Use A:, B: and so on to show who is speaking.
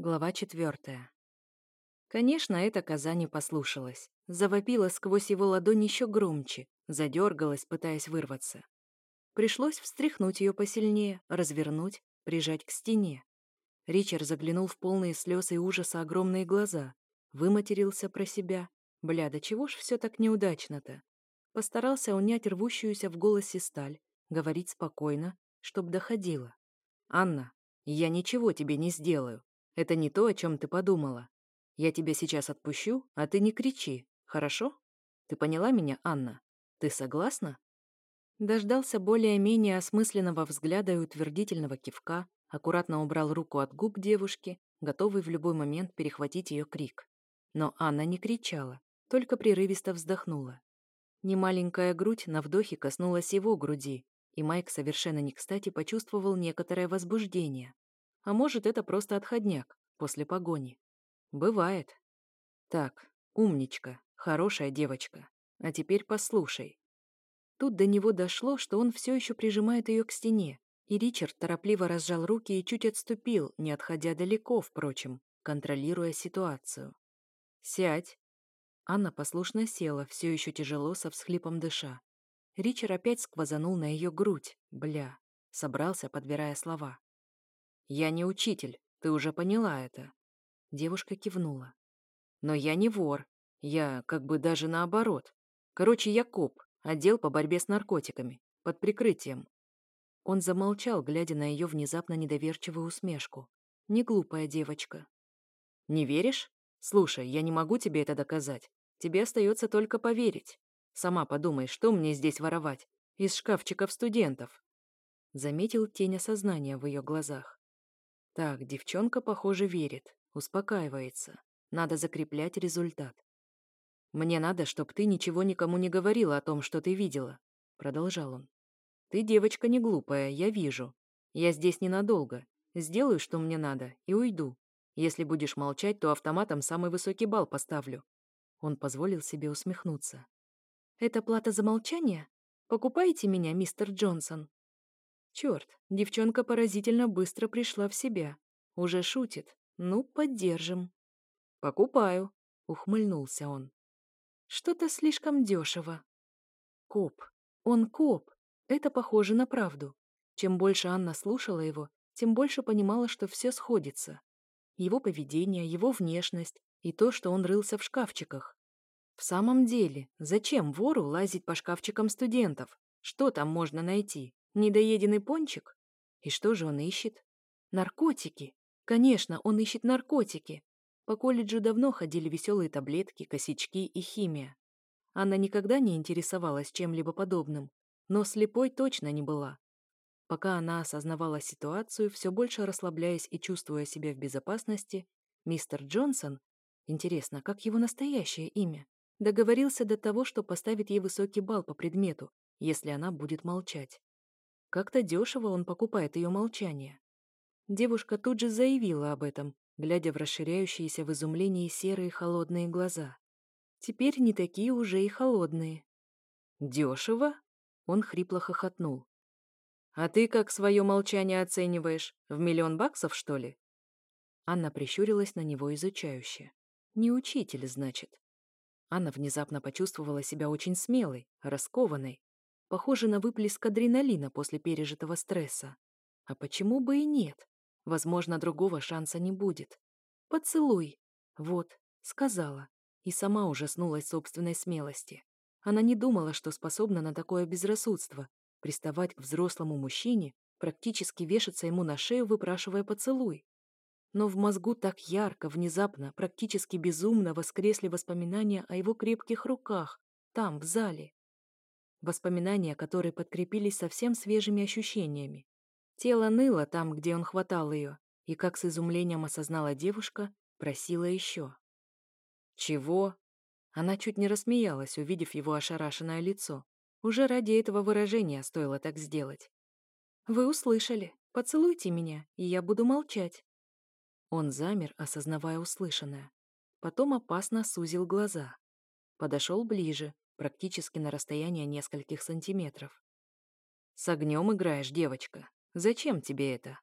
A: Глава четвертая. Конечно, эта коза не послушалась. Завопила сквозь его ладонь еще громче, задергалась, пытаясь вырваться. Пришлось встряхнуть ее посильнее, развернуть, прижать к стене. Ричард заглянул в полные слез и ужаса огромные глаза, выматерился про себя. Бля, да чего ж все так неудачно-то? Постарался унять рвущуюся в голосе сталь, говорить спокойно, чтоб доходило. «Анна, я ничего тебе не сделаю. Это не то, о чем ты подумала. Я тебя сейчас отпущу, а ты не кричи, хорошо? Ты поняла меня, Анна? Ты согласна?» Дождался более-менее осмысленного взгляда и утвердительного кивка, аккуратно убрал руку от губ девушки, готовый в любой момент перехватить ее крик. Но Анна не кричала, только прерывисто вздохнула. Немаленькая грудь на вдохе коснулась его груди, и Майк совершенно не кстати почувствовал некоторое возбуждение. А может, это просто отходняк после погони. Бывает. Так, умничка, хорошая девочка. А теперь послушай. Тут до него дошло, что он все еще прижимает ее к стене, и Ричард торопливо разжал руки и чуть отступил, не отходя далеко, впрочем, контролируя ситуацию. «Сядь!» Анна послушно села, все еще тяжело, со всхлипом дыша. Ричард опять сквозанул на ее грудь. Бля. Собрался, подбирая слова. «Я не учитель, ты уже поняла это». Девушка кивнула. «Но я не вор. Я как бы даже наоборот. Короче, я коп, отдел по борьбе с наркотиками, под прикрытием». Он замолчал, глядя на ее внезапно недоверчивую усмешку. Не глупая девочка. «Не веришь? Слушай, я не могу тебе это доказать. Тебе остается только поверить. Сама подумай, что мне здесь воровать? Из шкафчиков студентов». Заметил тень осознания в ее глазах. Так, девчонка, похоже, верит, успокаивается. Надо закреплять результат. «Мне надо, чтобы ты ничего никому не говорила о том, что ты видела», — продолжал он. «Ты девочка не глупая, я вижу. Я здесь ненадолго. Сделаю, что мне надо, и уйду. Если будешь молчать, то автоматом самый высокий балл поставлю». Он позволил себе усмехнуться. «Это плата за молчание? Покупаете меня, мистер Джонсон?» Черт, девчонка поразительно быстро пришла в себя. Уже шутит. Ну, поддержим. Покупаю, ухмыльнулся он. Что-то слишком дешево. Коп. Он коп. Это похоже на правду. Чем больше Анна слушала его, тем больше понимала, что все сходится. Его поведение, его внешность и то, что он рылся в шкафчиках. В самом деле, зачем вору лазить по шкафчикам студентов? Что там можно найти? Недоеденный пончик? И что же он ищет? Наркотики. Конечно, он ищет наркотики. По колледжу давно ходили веселые таблетки, косячки и химия. Она никогда не интересовалась чем-либо подобным, но слепой точно не была. Пока она осознавала ситуацию, все больше расслабляясь и чувствуя себя в безопасности, мистер Джонсон, интересно, как его настоящее имя, договорился до того, что поставит ей высокий балл по предмету, если она будет молчать. Как-то дешево он покупает ее молчание. Девушка тут же заявила об этом, глядя в расширяющиеся в изумлении серые холодные глаза. Теперь не такие уже и холодные. «Дешево?» — он хрипло хохотнул. «А ты как свое молчание оцениваешь? В миллион баксов, что ли?» Анна прищурилась на него изучающе. «Не учитель, значит». Анна внезапно почувствовала себя очень смелой, раскованной, Похоже на выплеск адреналина после пережитого стресса. А почему бы и нет? Возможно, другого шанса не будет. Поцелуй. Вот, сказала. И сама ужаснулась собственной смелости. Она не думала, что способна на такое безрассудство. Приставать к взрослому мужчине, практически вешаться ему на шею, выпрашивая поцелуй. Но в мозгу так ярко, внезапно, практически безумно воскресли воспоминания о его крепких руках, там, в зале. Воспоминания, которые подкрепились совсем свежими ощущениями. Тело ныло там, где он хватал ее, и, как с изумлением осознала девушка, просила еще. «Чего?» Она чуть не рассмеялась, увидев его ошарашенное лицо. Уже ради этого выражения стоило так сделать. «Вы услышали. Поцелуйте меня, и я буду молчать». Он замер, осознавая услышанное. Потом опасно сузил глаза. Подошел ближе, практически на расстояние нескольких сантиметров. «С огнем играешь, девочка. Зачем тебе это?»